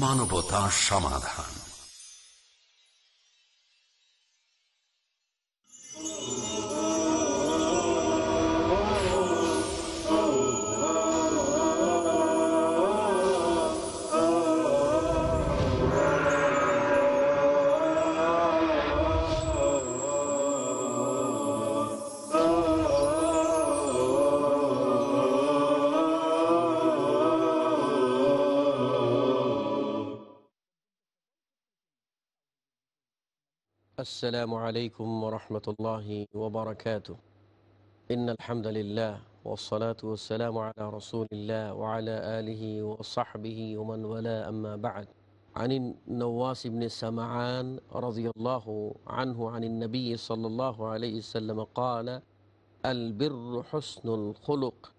মানবতা সমাধান। السلام عليكم ورحمة الله وبركاته. إن الحمد لله والصلاة والسلام على رسول الله وعلى آله وصحبه ومن ولا أما بعد. عن النواس بن سمعان رضي الله عنه عن النبي صلى الله عليه وسلم قال البر حسن الخلق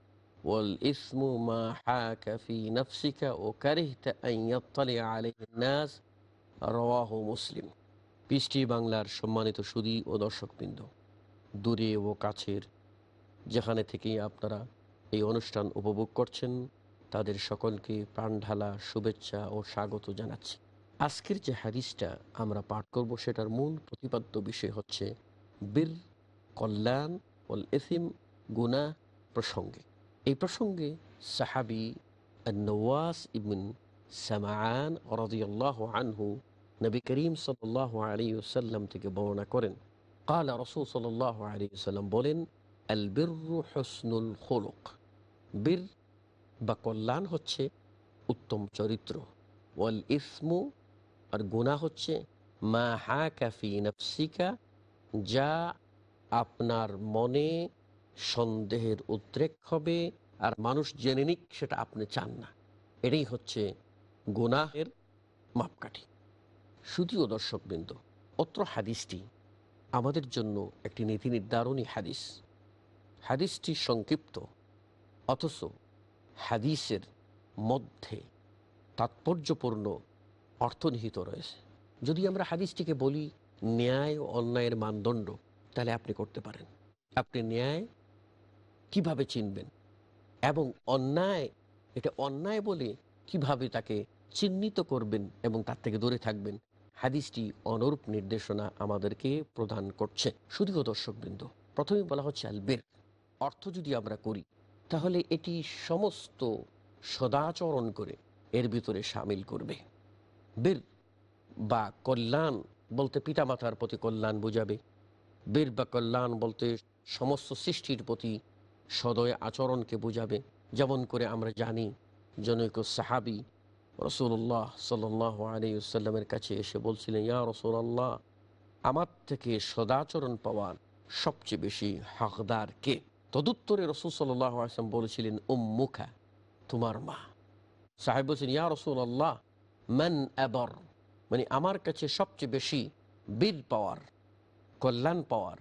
والإثم ما حاك في نفسك وكرهت أن يطلع عليه الناس. رواه مسلم. পিসটি বাংলার সম্মানিত সুদী ও দর্শকবৃন্দ, দূরে ও কাছের, যেখানে থেকেই আপনারা এই অনুষ্ঠান উপভোগ করছেন, তাদের সকলকে প্রাণঢালা শুভেচ্ছা ও স্বাগত জানাচ্ছি। আজকের যে হাদিসটা আমরা পাঠ করব, সেটার মূল প্রতিপাদ্য বিষয় হচ্ছে, বীর, কল্যাণ ওল এসিম গুনা প্রসঙ্গে। এই প্রসঙ্গে সাহাবি নওয়াস ইবিন সামান রদিয়াল্লাহ আনহু নবী করিম সাল আলী সাল্লাম থেকে বর্ণনা করেন। কাল রসুল সাল আলী সাল্লাম বলেন আল বীর হসনুল হোলক বীর বা কল্যাণ হচ্ছে উত্তম চরিত্র। ওয়াল ইসমু আর গুণা হচ্ছে, মা হা কাফি নফসিকা, যা আপনার মনে সন্দেহের উদ্রেক হবে, আর মানুষ জেনে নিক সেটা আপনি চান না। এটাই হচ্ছে গুনাহের মাপকাঠি। শুধুও দর্শকবৃন্দ, অত্র হাদিসটি আমাদের জন্য একটি নীতি নির্ধারণী হাদিস। হাদিসটি সংক্ষিপ্ত, অথচ হাদিসের মধ্যে তাৎপর্যপূর্ণ অর্থনিহিত রয়েছে। যদি আমরা হাদিসটিকে বলি ন্যায় ও অন্যায়ের মানদণ্ড, তাহলে আপনি করতে পারেন। আপনি ন্যায় কীভাবে চিনবেন? এবং অন্যায়, এটা অন্যায় বলে কীভাবে তাকে চিহ্নিত করবেন এবং তার থেকে দূরে থাকবেন? হাদিসটি অনুরূপ নির্দেশনা আমাদেরকে প্রদান করছে। শুধুও দর্শকবৃন্দ প্রথমে বলা হচ্ছে আলবের। অর্থ যদি আমরা করি, তাহলে এটি সমস্ত সদাচরণ করে এর ভিতরে সামিল করবে। বীর বা কল্যাণ বলতে পিতামাতার প্রতি কল্যাণ বোঝাবে। বীর বা কল্যাণ বলতে সমস্ত সৃষ্টির প্রতি সদয় আচরণকে বোঝাবে। যেমন করে আমরা জানি, জনৈক সাহাবি রসুল্লাহ সাল আলিউসাল্লামের কাছে এসে বলছিলেন, ইয়া রসুল্লাহ আমার থেকে সদাচরণ পাওয়ার সবচেয়ে বেশি হকদার কে? তদুত্তরে রসুল সাল্লাহ আসলাম বলেছিলেন উম্মুখা তোমার মা। সাহেব বলছেন, ইয়া রসুল আল্লাহ ম্যান অ্যাবর মানে আমার কাছে সবচেয়ে বেশি বীর পাওয়ার, কল্যাণ পাওয়ার,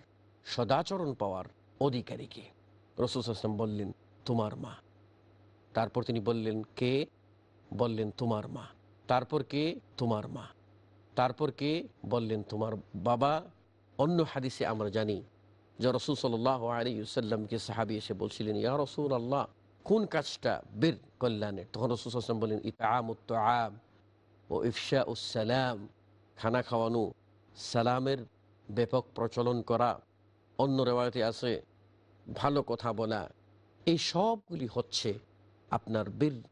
সদাচরণ পাওয়ার অধিকারীকে রসুল আসলাম বললেন, তোমার মা। তারপর তিনি বললেন, কে? বললেন, তোমার মা। তারপর কে? তোমার মা। তারপর কে? বললেন, তোমার বাবা। অন্য হাদিসে আমরা জানি যে রসুল সাল্লাহ আলী সাল্লামকে সাহাবি এসে বলছিলেন, ইয়া রসুল আল্লাহ কোন কাজটা বীর কল্যাণের তখন রসুল আসলাম বললেন ইতামুত আম ও ইফশা উসালাম খানা খাওয়ানো, সালামের ব্যাপক প্রচলন করা, অন্য রেওয়ায়তে আছে, ভালো কথা বলা, এই সবগুলি হচ্ছে আপনার বীর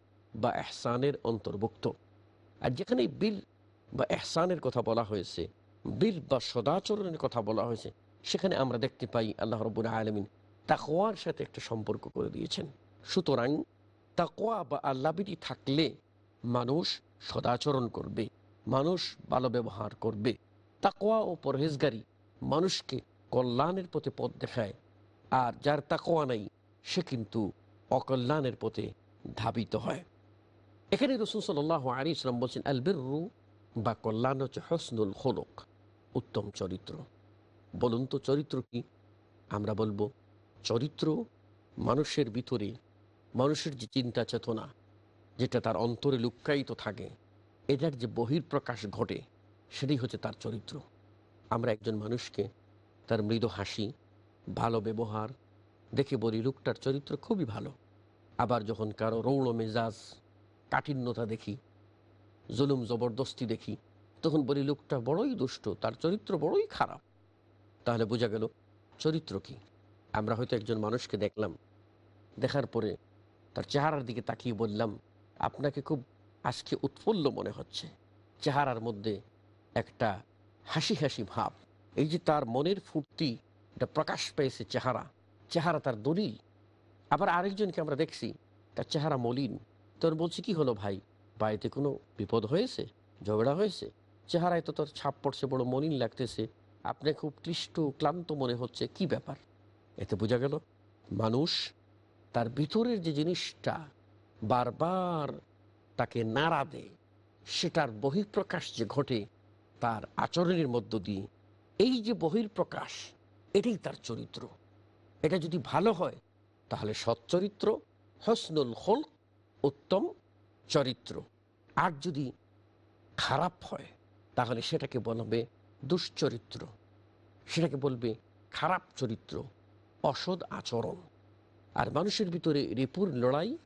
বা এহসানের অন্তর্ভুক্ত। আর যেখানে বিল বা এহসানের কথা বলা হয়েছে, বিল বা সদাচরণের কথা বলা হয়েছে, সেখানে আমরা দেখতে পাই আল্লাহ রবুল আলমিন তাকোয়ার সাথে একটা সম্পর্ক করে দিয়েছেন। সুতরাং তাকোয়া বা আল্লাবিটি থাকলে মানুষ সদাচরণ করবে, মানুষ ভালো ব্যবহার করবে। তাকোয়া ও পরহেজগারি মানুষকে কল্যাণের পথে পথ দেখায়, আর যার তাকোয়া নাই, সে কিন্তু অকল্যাণের পথে ধাবিত হয়। এখানে রসুল সাল্লাহ আলী ইসলাম বলছেন আলবেরু বা কল্যাণ হচ্ছে হসনুল হলক উত্তম চরিত্র। বলুন তো, চরিত্র কি? আমরা বলব, চরিত্র মানুষের ভিতরে, মানুষের যে চিন্তা চেতনা, যেটা তার অন্তরে লুক্কায়িত থাকে, এটার যে বহির্প্রকাশ ঘটে, সেটাই হচ্ছে তার চরিত্র। আমরা একজন মানুষকে, তার মৃদু হাসি, ভালো ব্যবহার, দেখে বলি, লোকটার চরিত্র খুবই ভালো। আবার যখন কারও রৌড় মেজাজ কাঠিন্যতা দেখি, জুলুম জবরদস্তি দেখি, তখন বলি, লোকটা বড়ই দুষ্ট, তার চরিত্র বড়ই খারাপ। তাহলে বোঝা গেল, চরিত্র কি? আমরা হয়তো একজন মানুষকে দেখলাম, দেখার পরে তার চেহারার দিকে তাকিয়ে বললাম, আপনাকে খুব আজকে উৎফুল্ল মনে হচ্ছে। চেহারার মধ্যে একটা হাসি হাসি ভাব, এই যে তার মনের ফুর্তি এটা প্রকাশ পেয়েছে চেহারা চেহারা তার দলিল। আবার আরেকজনকে আমরা দেখছি, তার চেহারা মলিন তোর বলছি কি হলো ভাই? বাড়িতে কোনো বিপদ হয়েছে? ঝগড়া হয়েছে? চেহারায় তো তোর ছাপ পড়ছে, বড় মলিন লাগতেছে। আপনি খুব ক্লিষ্ট, ক্লান্ত মনে হচ্ছে। কি ব্যাপার? এতে বোঝা গেল, মানুষ তার ভিতরের যে জিনিসটা বারবার তাকে নাড়া দেয়, সেটার বহিঃপ্রকাশ যে ঘটে, তার আচরণের মধ্য দিয়ে, এই যে বহির্প্রকাশ এটাই তার চরিত্র। এটা যদি ভালো হয়, তাহলে সচ্চরিত্র হসনুল হল উত্তম চরিত্র। আর যদি খারাপ হয়, তাহলে সেটাকে বলবে দুশ্চরিত্র। সেটাকে বলবে খারাপ চরিত্র, অসৎ আচরণ। আর মানুষের ভিতরে রিপুর লড়াই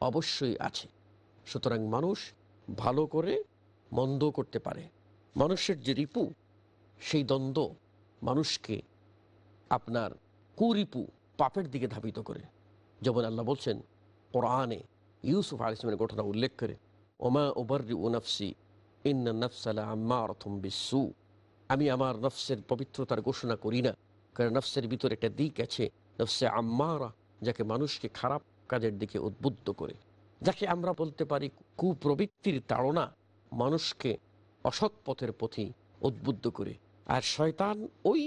অবশ্যই আছে। সুতরাং মানুষ ভালো করে মন্দ করতে পারে। মানুষের যে রিপু, সেই দ্বন্দ্ব মানুষকে আপনার কুরিপু পাপের দিকে ধাবিত করে। যেমন আল্লাহ বলছেন, কোরআনে ইউসুফ আলিসমের ঘটনা উল্লেখ করে ওমা ওবর্রি উনফসি ইন্না আমি আমার নফসের পবিত্রতার ঘোষণা করি না কারণ নফসের ভিতরে একটা দিক আছে নফসে আম্মারা যাকে মানুষকে খারাপ কাজের দিকে উদ্বুদ্ধ করে যাকে আমরা বলতে পারি কুপ্রবৃত্তির তাড়না মানুষকে অসৎ পথের প্রতি উদ্বুদ্ধ করে আর শয়তান ওই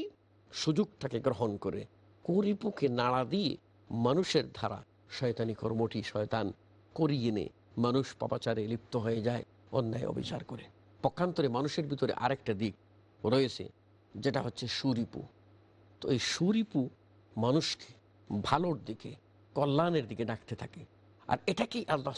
সুযোগটাকে গ্রহণ করে। কুরিপুকে নাড়া দিয়ে মানুষের ধারা, শয়তানি কর্মটি শয়তান করিয়ে নে। মানুষ পাপাচারে লিপ্ত হয়ে যায়, অন্যায় অবিচার করে। পক্ষান্তরে মানুষের ভিতরে আরেকটা দিক রয়েছে, যেটা হচ্ছে সুরিপু। তো এই সুরিপু মানুষকে ভালোর দিকে, কল্যাণের দিকে ডাকতে থাকে। আর এটাকেই আল্লাহ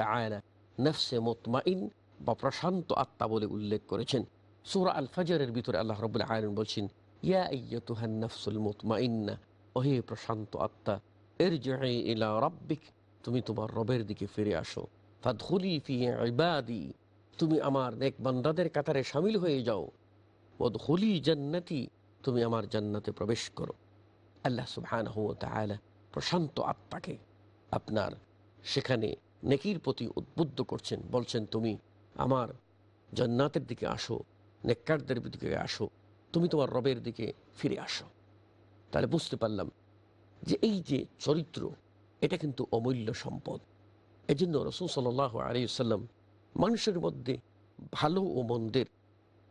তাআলা নফসে মুতমাইন বা প্রশান্ত আত্মা বলে উল্লেখ করেছেন? সূরা আল ফাজরের ভিতরে আল্লাহ রাব্বুল আলামিন বলছেন, ইয়া আইয়াতুহান নাফসুল মুতমাইন্না, ওহে প্রশান্ত আত্মা ইরজিই ইলা রাব্বিক তুমি তোমার রবের দিকে ফিরে আসো। ফাদখুলি ফি ইবাদি। তুমি আমার নেক বান্দাদের কাতারে সামিল হয়ে যাও। ওদখুলি জান্নাতি। তুমি আমার জান্নাতে প্রবেশ করো। আল্লাহ তাআলা প্রশান্ত আত্মাকে আপনার সেখানে নেকির প্রতি উদ্বুদ্ধ করছেন। বলছেন, তুমি আমার জান্নাতের দিকে আসো, নেককারদের দিকে আসো। তুমি তোমার রবের দিকে ফিরে আসো। তাহলে বুঝতে পারলাম যে এই যে চরিত্র এটা কিন্তু অমূল্য সম্পদ। এজন্য রসুল সাল্লাহ আলিয়াল্লাম মানুষের মধ্যে ভালো ও মন্দের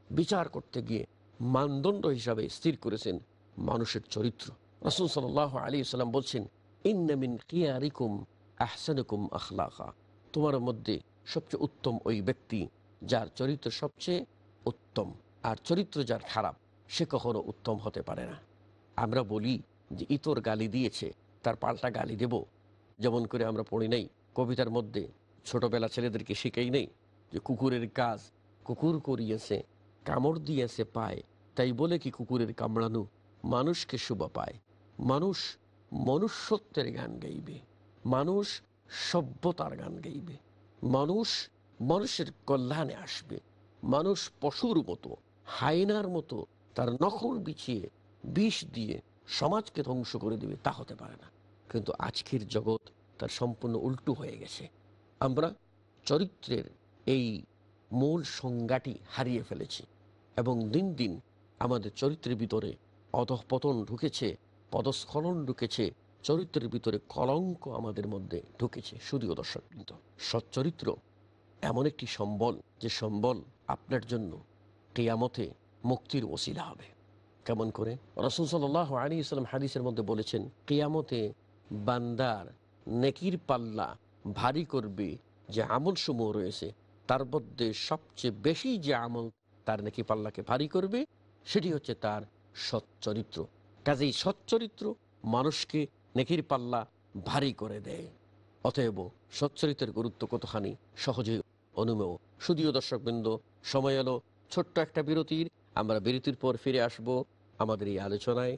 বিচার করতে গিয়ে মানদণ্ড হিসাবে স্থির করেছেন মানুষের চরিত্র। রসুল সাল্লাহ আলী সাল্লাম বলছেন ইন্নামিন কিয়ারিকুম আহসানুকুম আখলাকা। তোমার মধ্যে সবচেয়ে উত্তম ওই ব্যক্তি যার চরিত্র সবচেয়ে উত্তম, আর চরিত্র যার খারাপ, সে কখনো উত্তম হতে পারে না। আমরা বলি যে, ইতর গালি দিয়েছে, তার পাল্টা গালি দেব যেমন করে আমরা পড়ি নাই, কবিতার মধ্যে ছোটবেলা ছেলেদেরকে শিখেই নেই যে কুকুরের কাজ, কুকুর করিয়েছে, কামড় দিয়েছে পায়, তাই বলে কি কুকুরের কামড়ানো মানুষকে শুভ পায়। মানুষ মনুষ্যত্বের গান গাইবে, মানুষ সভ্যতার গান গাইবে, মানুষ মানুষের কল্যাণে আসবে, মানুষ পশুর মতো, হায়নার মতো তার নখর বিছিয়ে বিষ দিয়ে সমাজকে ধ্বংস করে দেবে, তা হতে পারে না। কিন্তু আজকের জগৎ তার সম্পূর্ণ উল্টো হয়ে গেছে। আমরা চরিত্রের এই মূল সংজ্ঞাটি হারিয়ে ফেলেছি এবং দিন দিন আমাদের চরিত্রের ভিতরে অধঃপতন ঢুকেছে, পদস্খলন ঢুকেছে, চরিত্রের ভিতরে কলঙ্ক আমাদের মধ্যে ঢুকেছে। শুধুও দর্শক কিন্তু সচ্চরিত্র এমন একটি সম্বল, যে সম্বল আপনার জন্য কেয়ামতে মুক্তির ওসিলা হবে। কেমন করে? রসুল সাল্লাহ আলী ইসলাম হাদিসের মধ্যে বলেছেন, কেয়ামতে বান্দার নেকির পাল্লা ভারী করবে যে আমল সমূহ রয়েছে। তার মধ্যে সবচেয়ে বেশি যে আমল তার নেকি পাল্লাকে ভারী করবে, সেটি হচ্ছে তার সচ্চরিত্র। কাজেই সচ্চরিত্র মানুষকে নেকির পাল্লা ভারী করে দেয়। অতএব সচ্চরিত্রের গুরুত্ব কতখানি সহজে অনুমেয়? শুধুও দর্শকবৃন্দ, সময় এলো, ছোট্ট একটা বিরতির। আমরা বিরতির পর ফিরে আসব আমাদের এই আলোচনায়।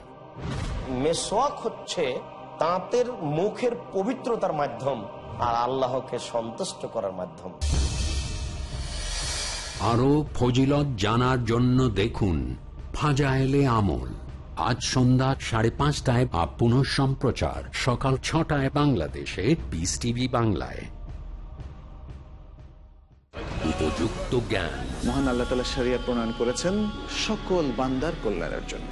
মেসোয়াক হচ্ছে তাঁতের মুখের পবিত্রতার মাধ্যম আর আল্লাহকে সন্তুষ্ট করার মাধ্যম। আরও ফজিলত জানার জন্য দেখুন ফাজাইলে আমল। আজ সন্ধ্যা সাড়ে পাঁচটায় বা পুনঃ সম্প্রচার। সকাল ছটায় বাংলাদেশে পিস টিভি বাংলায়। উপযুক্ত জ্ঞান। মহান আল্লাহ তালা শরিয়া প্রণয়ন করেছেন সকল বান্দার কল্যাণের জন্য।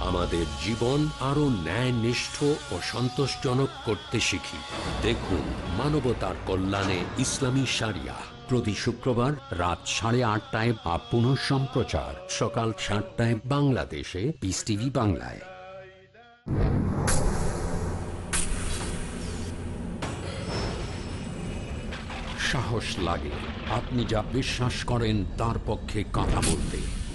আমাদের জীবন আরও ন্যায়নিষ্ঠ ও সন্তোষজনক করতে শিখি। দেখুন মানবতার কল্যাণে ইসলামী সারিয়া। প্রতি শুক্রবার রাত সাড়ে আটটায় বা পুনঃ সম্প্রচার। সকাল সাতটায় বাংলাদেশে। পিস টিভি বাংলায়। সাহস লাগে। আপনি যা বিশ্বাস করেন তার পক্ষে কথা বলতে।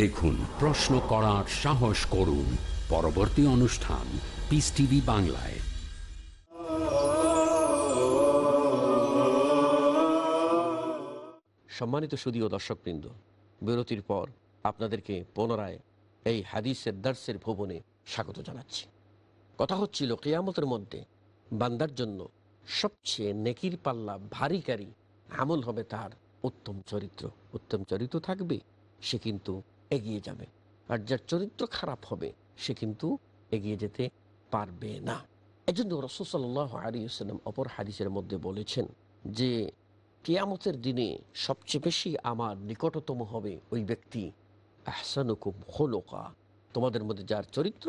দেখুন, প্রশ্ন করার সাহস করুন। পরবর্তী অনুষ্ঠান পিস টিভি বাংলায়। সম্মানিত সুদীয় দর্শকবৃন্দ, বিরতির পর আপনাদেরকে পুনরায় এই হাদিসের দার্সের ভবনে স্বাগত জানাচ্ছি। কথা হচ্ছিল, কেয়ামতের মধ্যে বান্দার জন্য সবচেয়ে নেকির পাল্লা ভারীকারী আমল হবে তার উত্তম চরিত্র। উত্তম চরিত্র থাকবে, সে কিন্তু এগিয়ে যাবে। আর যার চরিত্র খারাপ হবে, সে কিন্তু এগিয়ে যেতে পারবে না। এজন্য রসুসাল্লাহ আলী সাল্লাম অপর হাদিসের মধ্যে বলেছেন যে, কেয়ামতের দিনে সবচেয়ে বেশি আমার নিকটতম হবে ওই ব্যক্তি, আহসানুকুম হোলোকা তোমাদের মধ্যে যার চরিত্র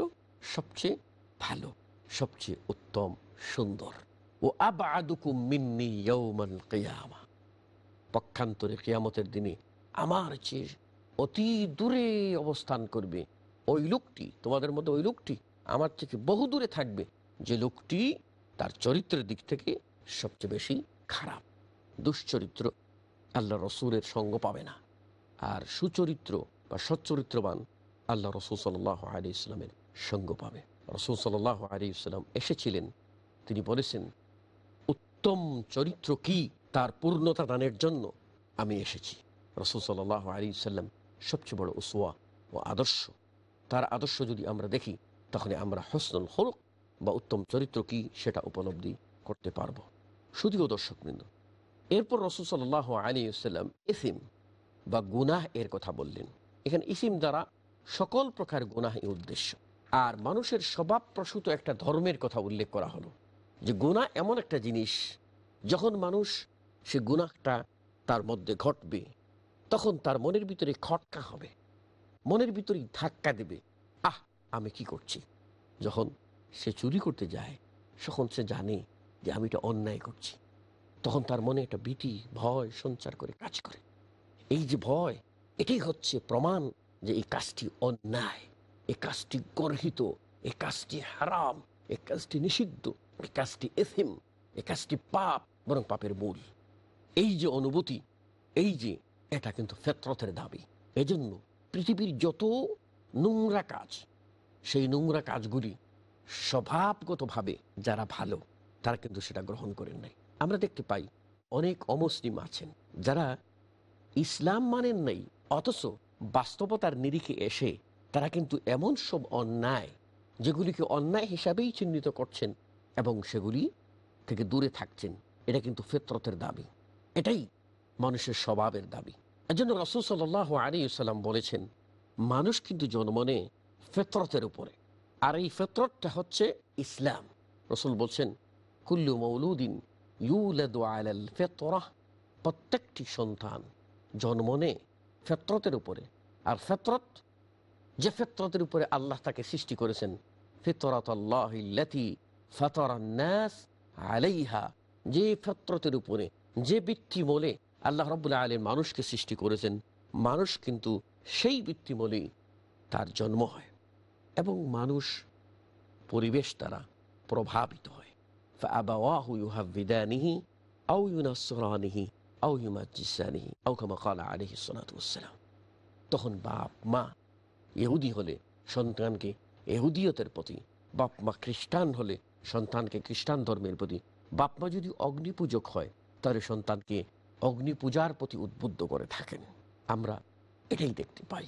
সবচেয়ে ভালো, সবচেয়ে উত্তম, সুন্দর। ও আবাদুকুম মিন্নি ইয়ৌমাল কিয়ামা। পক্ষান্তরে কেয়ামতের দিনে আমার চেয়ে অতি দূরে অবস্থান করবে। ওই লোকটি, তোমাদের মধ্যে ওই লোকটি আমার থেকে বহু দূরে থাকবে। যে লোকটি তার চরিত্রের দিক থেকে সবচেয়ে বেশি খারাপ। দুশ্চরিত্র আল্লাহ রসুলের সঙ্গ পাবে না। আর সুচরিত্র বা সচ্চরিত্রবান আল্লাহ রসুল সাল্লাহ আলী ইসলামের সঙ্গ পাবে। রসুল সাল্লাহ আলী ইসলাম এসেছিলেন। তিনি বলেছেন, উত্তম চরিত্র কি? তার পূর্ণতা দানের জন্য আমি এসেছি। রসুল সাল্লাহ আলী সাল্লাম সবচেয়ে বড় উসোয়া ও আদর্শ। তার আদর্শ যদি আমরা দেখি তখন আমরা হসনুল হলক বা উত্তম চরিত্র কি সেটা উপলব্ধি করতে পারব। শুধুও দর্শকবৃন্দ, এরপর রসুল সাল্লাহ আলী সাল্লাম ইসিম বা গুনাহ এর কথা বললেন। এখানে ইসিম দ্বারা সকল প্রকার গুনাহ উদ্দেশ্য। আর মানুষের স্বভাবপ্রসূত একটা ধর্মের কথা উল্লেখ করা হলো যে গুনাহ এমন একটা জিনিস যখন মানুষ সে গুনাহটা তার মধ্যে ঘটবে। তখন তার মনের ভিতরে খটকা হবে। মনের ভিতরে ধাক্কা দেবে। আহ, আমি কি করছি? যখন সে চুরি করতে যায়, তখন সে জানে যে আমি এটা অন্যায় করছি। তখন তার মনে একটা ভীতি, ভয়, সঞ্চার করে, কাজ করে। এই যে ভয়, এটাই হচ্ছে প্রমাণ যে এই কাজটি অন্যায়, এই কাজটি গর্হিত, এই কাজটি হারাম, এই কাজটি নিষিদ্ধ, এই কাজটি এসিম, এই কাজটি পাপ, বরং পাপের মূল। এই যে অনুভূতি, এই যে এটা কিন্তু ফেতরতের দাবি। এজন্য পৃথিবীর যত নোংরা কাজ, সেই নোংরা কাজগুলি স্বভাবগতভাবে যারা ভালো, তারা কিন্তু সেটা গ্রহণ করেন নাই। আমরা দেখতে পাই অনেক অমুসলিম আছেন যারা ইসলাম মানেন নাই, অথচ বাস্তবতার নিরিখে এসে তারা কিন্তু এমন সব অন্যায়, যেগুলিকে অন্যায় হিসাবেই চিহ্নিত করছেন এবং সেগুলি থেকে দূরে থাকছেন, এটা কিন্তু ফেতরতের দাবি। এটাই মানুষের স্বভাবের দাবি। এজন্য রসুল সাল আলী সাল্লাম বলেছেন, মানুষ কিন্তু জন্মনে ফেতরতের উপরে। আর এই ফেতরতটা হচ্ছে ইসলাম। রসুল বলছেন, কুল্লু ফেতরাহ প্রত্যেকটি সন্তান জন্মনে ফেতরতের উপরে। আর ফেতরত, যে ফেতরতের উপরে আল্লাহ তাকে সৃষ্টি করেছেন ফিতরত আল্লাহি ফতরান্নাস আলাইহা, যে ফেতরতের উপরে, যে বৃত্তিমূলে আল্লাহ রবুল্লা আলী মানুষকে সৃষ্টি করেছেন। মানুষ কিন্তু সেই বৃত্তিমূলেই তার জন্ম হয় এবং মানুষ পরিবেশ দ্বারা প্রভাবিত হয়। আউ তখন বাপ, মা এহুদি হলে সন্তানকে এহুদিয়তের প্রতি, বাপ, মা খ্রিস্টান হলে সন্তানকে খ্রিস্টান ধর্মের প্রতি, বাপ, মা যদি অগ্নিপূজক হয় তাহলে সন্তানকে অগ্নিপূজার প্রতি উদ্বুদ্ধ করে থাকেন। আমরা এটাই দেখতে পাই।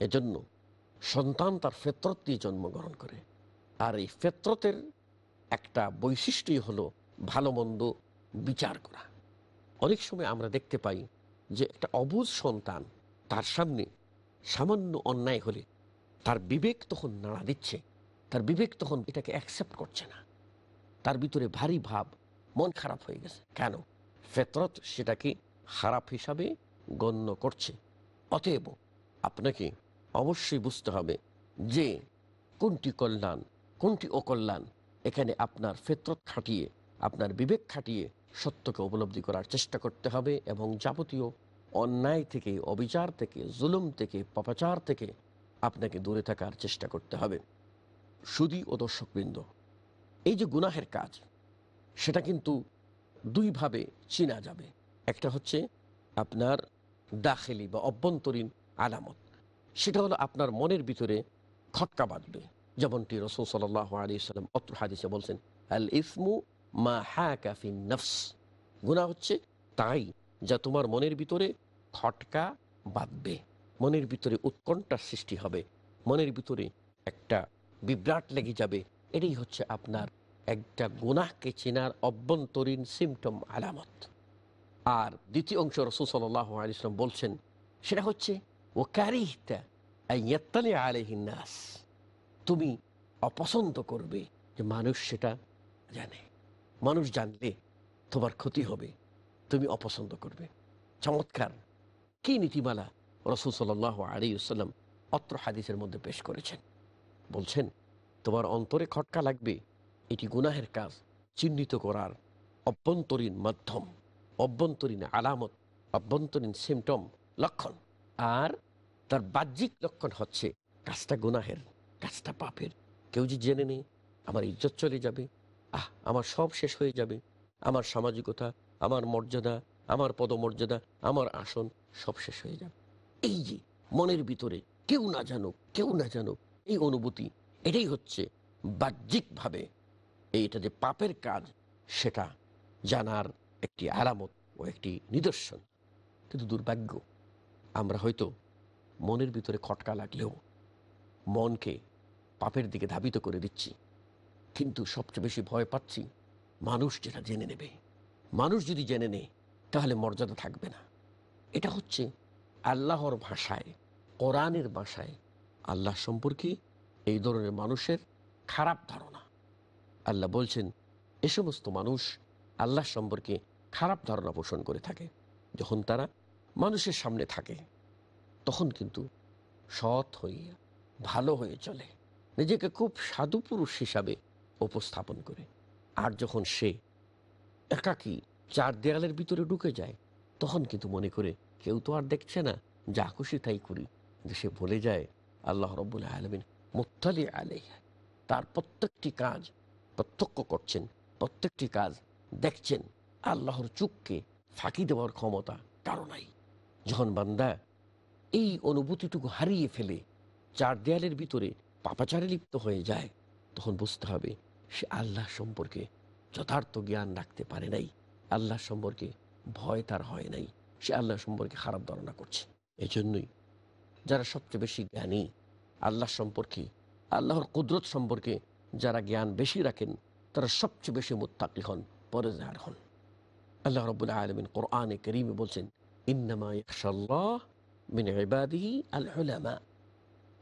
এজন্য সন্তান তার ফেতরত দিয়ে জন্মগ্রহণ করে। আর এই ফেতরতের একটা বৈশিষ্ট্যই হলো ভালো মন্দ বিচার করা। অনেক সময় আমরা দেখতে পাই যে একটা অবুজ সন্তান তার সামনে সামান্য অন্যায় হলে তার বিবেক তখন নাড়া দিচ্ছে। তার বিবেক তখন এটাকে অ্যাকসেপ্ট করছে না। তার ভিতরে ভারী ভাব, মন খারাপ হয়ে গেছে। কেন? ফেতরত সেটাকে খারাপ হিসাবে গণ্য করছে। অতএব আপনাকে অবশ্যই বুঝতে হবে যে কোনটি কল্যাণ, কোনটি অকল্যাণ এখানে আপনার ফেতরত খাটিয়ে, আপনার বিবেক খাটিয়ে সত্যকে উপলব্ধি করার চেষ্টা করতে হবে এবং যাবতীয় অন্যায় থেকে, অবিচার থেকে, জুলুম থেকে, পাপাচার থেকে আপনাকে দূরে থাকার চেষ্টা করতে হবে। সুদী ও দর্শকবৃন্দ, এই যে গুনাহের কাজ, সেটা কিন্তু দুইভাবে চিনা যাবে। একটা হচ্ছে আপনার দাখেলি বা অভ্যন্তরীণ আলামত। সেটা হলো আপনার মনের ভিতরে খটকা বাঁধবে। যেমনটি রসুল সাল আলী সাল্লাম অত্র হাদিসে বলছেন, আল ইসমু মা হা কাফিন নফস। গুণা হচ্ছে তাই যা তোমার মনের ভিতরে খটকা বাঁধবে। মনের ভিতরে উৎকণ্ঠার সৃষ্টি হবে। মনের ভিতরে একটা বিভ্রাট লেগে যাবে। এটাই হচ্ছে আপনার একটা গুনাহকে চেনার অভ্যন্তরীণ সিমটম আলামত। আর দ্বিতীয় অংশ রসুল সাল্লাহ আলিয়াল্লাম বলছেন, সেটা হচ্ছে ও ক্যারিহতা আলহিনাস তুমি অপছন্দ করবে যে মানুষ সেটা জানে। মানুষ জানলে তোমার ক্ষতি হবে, তুমি অপছন্দ করবে। চমৎকার। কি নীতিমালা রসুল সাল্লাহ আলিউসাল্লাম অত্র হাদিসের মধ্যে পেশ করেছেন? বলছেন, তোমার অন্তরে খটকা লাগবে এটি গুনাহের কাজ, চিহ্নিত করার অভ্যন্তরীণ মাধ্যম, অভ্যন্তরীণ আলামত, অভ্যন্তরীণ সিমটম লক্ষণ। আর তার বাহ্যিক লক্ষণ হচ্ছে কাজটা গুনাহের, কাজটা পাপের। কেউ যে জেনে নেই, আমার ইজ্জত চলে যাবে। আহ, আমার সব শেষ হয়ে যাবে। আমার সামাজিকতা, আমার মর্যাদা, আমার পদমর্যাদা, আমার আসন সব শেষ হয়ে যাবে। এই যে মনের ভিতরে কেউ না জানুক, কেউ না জানুক, এই অনুভূতি, এটাই হচ্ছে বাহ্যিকভাবে এইটা যে পাপের কাজ, সেটা জানার একটি আলামত ও একটি নিদর্শন। কিন্তু দুর্ভাগ্য, আমরা হয়তো মনের ভিতরে খটকা লাগলেও মনকে পাপের দিকে ধাবিত করে দিচ্ছি। কিন্তু সবচেয়ে বেশি ভয় পাচ্ছি মানুষ যেটা জেনে নেবে। মানুষ যদি জেনে নেয়, তাহলে মর্যাদা থাকবে না। এটা হচ্ছে আল্লাহর ভাষায়, কোরআনের ভাষায় আল্লাহ সম্পর্কে এই ধরনের মানুষের খারাপ ধারণা। আল্লাহ বলছেন, এ সমস্ত মানুষ আল্লাহ সম্পর্কে খারাপ ধারণা পোষণ করে থাকে। যখন তারা মানুষের সামনে থাকে, তখন কিন্তু সৎ হয়ে, ভালো হয়ে চলে। নিজেকে খুব সাধু পুরুষ হিসাবে উপস্থাপন করে। আর যখন সে একাকী চার দেয়ালের ভিতরে ঢুকে যায়, তখন কিন্তু মনে করে, কেউ তো আর দেখছে না, যা খুশি তাই করি। যে সে বলে যায়, আল্লাহ রব্বুল আলমিন মুতালি আলাই তার প্রত্যেকটি কাজ প্রত্যক্ষ করছেন, প্রত্যেকটি কাজ দেখছেন, আল্লাহর চুককে ফাঁকি দেওয়ার ক্ষমতা কারও নাই। যখন বান্দা এই অনুভূতিটুকু হারিয়ে ফেলে, চার দেয়ালের ভিতরে পাপাচারে লিপ্ত হয়ে যায়, তখন বুঝতে হবে সে আল্লাহ সম্পর্কে যথার্থ জ্ঞান রাখতে পারে নাই। আল্লাহ সম্পর্কে ভয় তার হয় নাই। সে আল্লাহ সম্পর্কে খারাপ ধারণা করছে। এজন্যই যারা সবচেয়ে বেশি জ্ঞানী, আল্লাহ সম্পর্কে, আল্লাহর কুদরত সম্পর্কে যারা জ্ঞান বেশি রাখেন, তারা সবচেয়ে বেশি মুত্তাকি হন, পরেজগার হন। আল্লাহ রবুল্লাহ আলমিন কোরআনে করিমে বলছেন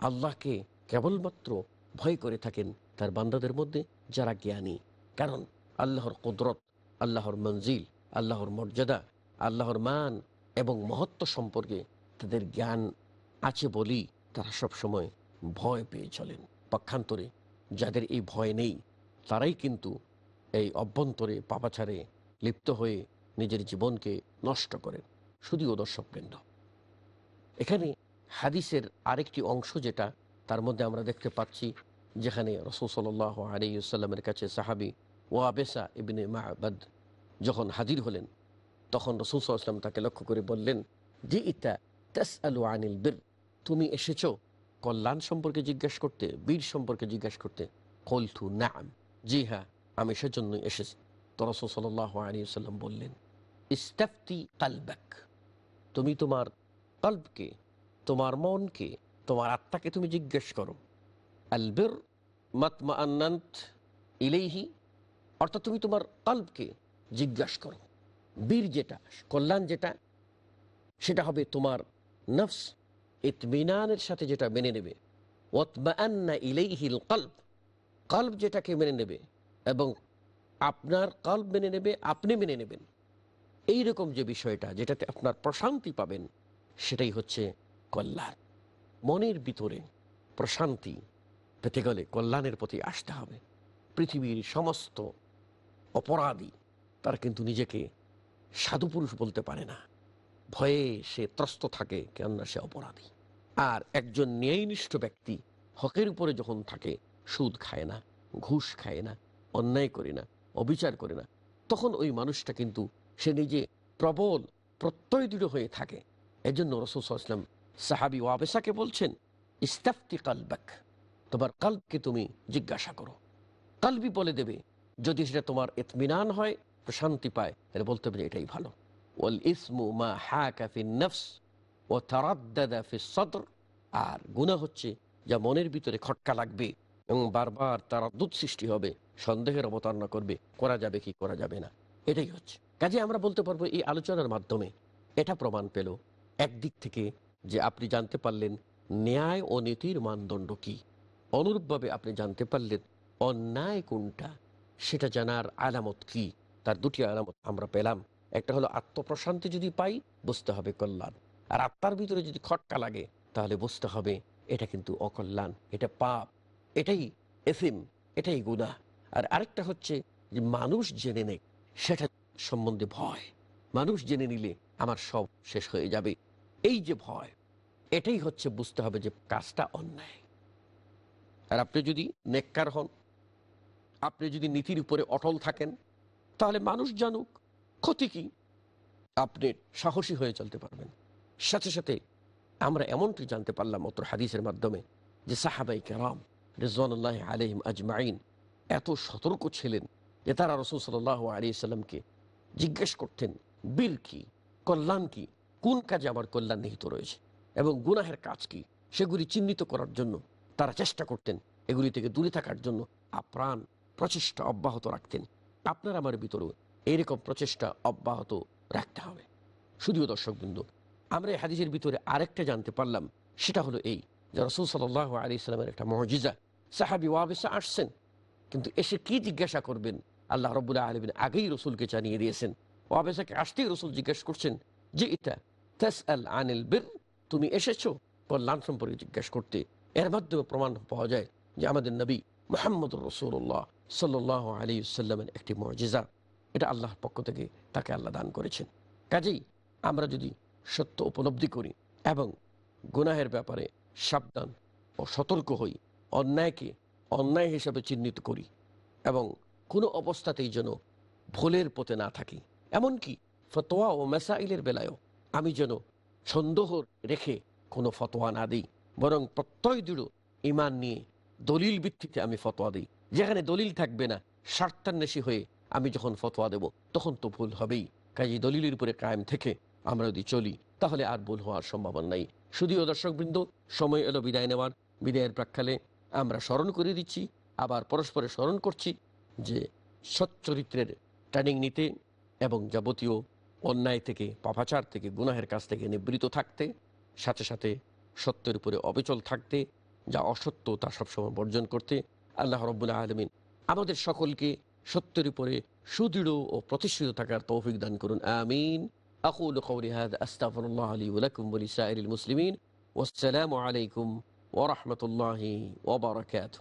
আল্লাহকে কেবলমাত্র ভয় করে থাকেন তার বান্দাদের মধ্যে যারা জ্ঞানী। কারণ আল্লাহর কুদরত, আল্লাহর মঞ্জিল, আল্লাহর মর্যাদা, আল্লাহর মান এবং মহত্ব সম্পর্কে তাদের জ্ঞান আছে বলেই তারা সবসময় ভয় পেয়ে চলেন। পক্ষান্তরে যাদের এই ভয় নেই, তারাই কিন্তু এই অভ্যন্তরে পাপাচারে লিপ্ত হয়ে নিজের জীবনকে নষ্ট করেন। শুধুও দর্শকবৃন্দ। এখানে হাদিসের আরেকটি অংশ যেটা, তার মধ্যে আমরা দেখতে পাচ্ছি, যেখানে রসুল সাল্লাহ আলিউসাল্লামের কাছে সাহাবি ও আবেসা ইবিনে মাহবাদ যখন হাজির হলেন, তখন রসুল সাল্লাম তাকে লক্ষ্য করে বললেন যে ইতা তাস আলু আনিল বীর, তুমি এসেছ কল্যাণ সম্পর্কে জিজ্ঞেস করতে, বীর সম্পর্কে জিজ্ঞেস করতে কলথু নাম, জি হ্যাঁ আমি সেজন্য এসেছি। তো রসুল সাল্লাহ আলিউসাল্লাম বললেন, ইস্তাফতি কালবাক, তুমি তোমার কল্পকে তোমার মনকে, তোমার আত্মাকে তুমি জিজ্ঞেস করো। আলবের মাতমা আন্নান্ত ইলেইহি, অর্থাৎ তুমি তোমার কল্পকে জিজ্ঞাসা করো। বীর যেটা, কল্যাণ যেটা, সেটা হবে তোমার নফস ইতমিনানের সাথে যেটা মেনে নেবে। কল্প কল্প যেটাকে মেনে নেবে এবং আপনার কল্প মেনে নেবে, আপনি মেনে নেবেন। এই রকম যে বিষয়টা যেটাতে আপনার প্রশান্তি পাবেন, সেটাই হচ্ছে কল্যাণ। মনের ভিতরে প্রশান্তি পেতে গেলে কল্যাণের প্রতি আসতে হবে। পৃথিবীর সমস্ত অপরাধী, তারা কিন্তু নিজেকে সাধুপুরুষ বলতে পারে না। ভয়ে সে ত্রস্ত থাকে কেননা সে অপরাধী। আর একজন ন্যায়নিষ্ঠ ব্যক্তি হকের উপরে যখন থাকে, সুদ খায় না, ঘুষ খায় না, অন্যায় করে না, অবিচার করে না, তখন ওই মানুষটা কিন্তু সে নিজে প্রবল প্রত্যয় দৃঢ় হয়ে থাকে। এজন্য রসুল ইসলাম সাহাবি ওয়াবেসাকে বলছেন, ইস্তাফতি কালবাক, তোমার কাল্পকে তুমি জিজ্ঞাসা করো। কালবি বলে দেবে, যদি সেটা তোমার ইতমিনান হয়, প্রশান্তি পায়, তাহলে বলতে যে এটাই ভালো। ওয়াল ইসমু মা নফস ও তারাদ্দাদা সদর। আর গুনাহ হচ্ছে যা মনের ভিতরে খটকা লাগবে এবং বারবার তারা দুধ সৃষ্টি হবে, সন্দেহের অবতারণা করবে, করা যাবে কি করা যাবে না। এটাই হচ্ছে। কাজে আমরা বলতে পারব এই আলোচনার মাধ্যমে এটা প্রমাণ পেল একদিক থেকে যে আপনি জানতে পারলেন ন্যায় ও নীতির মানদণ্ড কি। অনুরূপভাবে আপনি জানতে পারলেন অন্যায় কোনটা, সেটা জানার আলামত কি। তার দুটি আলামত আমরা পেলাম। একটা হলো আত্মপ্রশান্তি যদি পাই, বুঝতে হবে কল্যাণ। আর আত্মার ভিতরে যদি খটকা লাগে, তাহলে বুঝতে হবে এটা কিন্তু অকল্যাণ, এটা পাপ, এটাই এফিম এটাই গুণা আর আরেকটা হচ্ছে যে মানুষ জেনে নেয় সেটা সম্বন্ধে ভয়। মানুষ জেনে নিলে আমার সব শেষ হয়ে যাবে। এই যে ভয়, এটাই হচ্ছে বুঝতে হবে যে কাজটা অন্যায়। আর আপনি যদি নেককার হন, আপনি যদি নীতির উপরে অটল থাকেন, তাহলে মানুষ জানুক ক্ষতি কি? আপনি সাহসী হয়ে চলতে পারবেন। সাথে সাথে আমরা এমনটি জানতে পারলাম অত্র হাদিসের মাধ্যমে যে সাহাবাই কেরাম রেজওয়ানুল্লাহ আলহিম আজমাইন এত সতর্ক ছিলেন যে তারা রসুল সাল্লাহ আলী সাল্লামকে জিজ্ঞেস করতেন, বীর কি? কল্যাণ কি? কোন কাজে আমার কল্যাণ নিহিত রয়েছে? এবং গুনাহের কাজ কি? সেগুলি চিহ্নিত করার জন্য তারা চেষ্টা করতেন, এগুলি থেকে দূরে থাকার জন্য আপ্রাণ প্রচেষ্টা অব্যাহত রাখতেন। আপনার আমার ভিতরেও এইরকম প্রচেষ্টা অব্যাহত রাখতে হবে। শুধুও দর্শকবৃন্দ আমরা এই হাদিসের ভিতরে আরেকটা জানতে পারলাম, সেটা হলো এই যে রসুল সাল আলী ইসলামের একটা মহজিজা সাহাবি ওয়াবেসা আসছেন, কিন্তু এসে কি জিজ্ঞাসা করবেন? আল্লাহ রবুল্লাহ আলমিন আগেই রসুলকে জানিয়ে দিয়েছেন। ওয়াবেসাকে আসতেই রসুল জিজ্ঞেস করছেন যে এটা তাস আল আনিল বীর, তুমি এসেছ? কল্যাণ সম্পর্কে জিজ্ঞেস করতে। এর মাধ্যমে প্রমাণ পাওয়া যায় যে আমাদের নবী মোহাম্মদ রসুল্লাহ সাল্লাহ আলী সাল্লামের একটি মর্যাদা এটা আল্লাহর পক্ষ থেকে তাকে আল্লাহ দান করেছেন। কাজেই আমরা যদি সত্য উপলব্ধি করি এবং গুনাহের ব্যাপারে সাবধান ও সতর্ক হই, অন্যায়কে অন্যায় হিসাবে চিহ্নিত করি এবং কোনো অবস্থাতেই যেন ভুলের পথে না থাকি। এমনকি ফতোয়া ও মেসাইলের বেলায়ও আমি যেন সন্দেহ রেখে কোনো ফতোয়া না দিই, বরং প্রত্যয় দৃঢ় ইমান নিয়ে দলিল ভিত্তিতে আমি ফতোয়া দিই। যেখানে দলিল থাকবে না, স্বার্থান্বেষী হয়ে আমি যখন ফতোয়া দেব, তখন তো ভুল হবেই। কাজী দলিলের উপরে কায়েম থেকে আমরা যদি চলি, তাহলে আর ভুল হওয়ার সম্ভাবনা নাই। শুধুও দর্শকবৃন্দ, সময় এলো বিদায় নেওয়ার। বিদায়ের প্রাক্ষালে আমরা স্মরণ করে দিচ্ছি, আবার পরস্পরে স্মরণ করছি যে সচ্চরিত্রের ট্রেনিং নিতে এবং যাবতীয় অন্যায় থেকে, পাপাচার থেকে, গুনাহের কাছ থেকে নিবৃত থাকতে, সাথে সাথে সত্যের উপরে অবিচল থাকতে, যা অসত্য তা সবসময় বর্জন করতে আল্লাহ রব্বুল্লাহ আলমিন আমাদের সকলকে সত্যের উপরে সুদৃঢ় ও প্রতিষ্ঠিত থাকার তৌফিক দান করুন। আমিন। أقول قولي هذا أستغفر الله لي ولكم ولسائر المسلمين والسلام عليكم ورحمة الله وبركاته.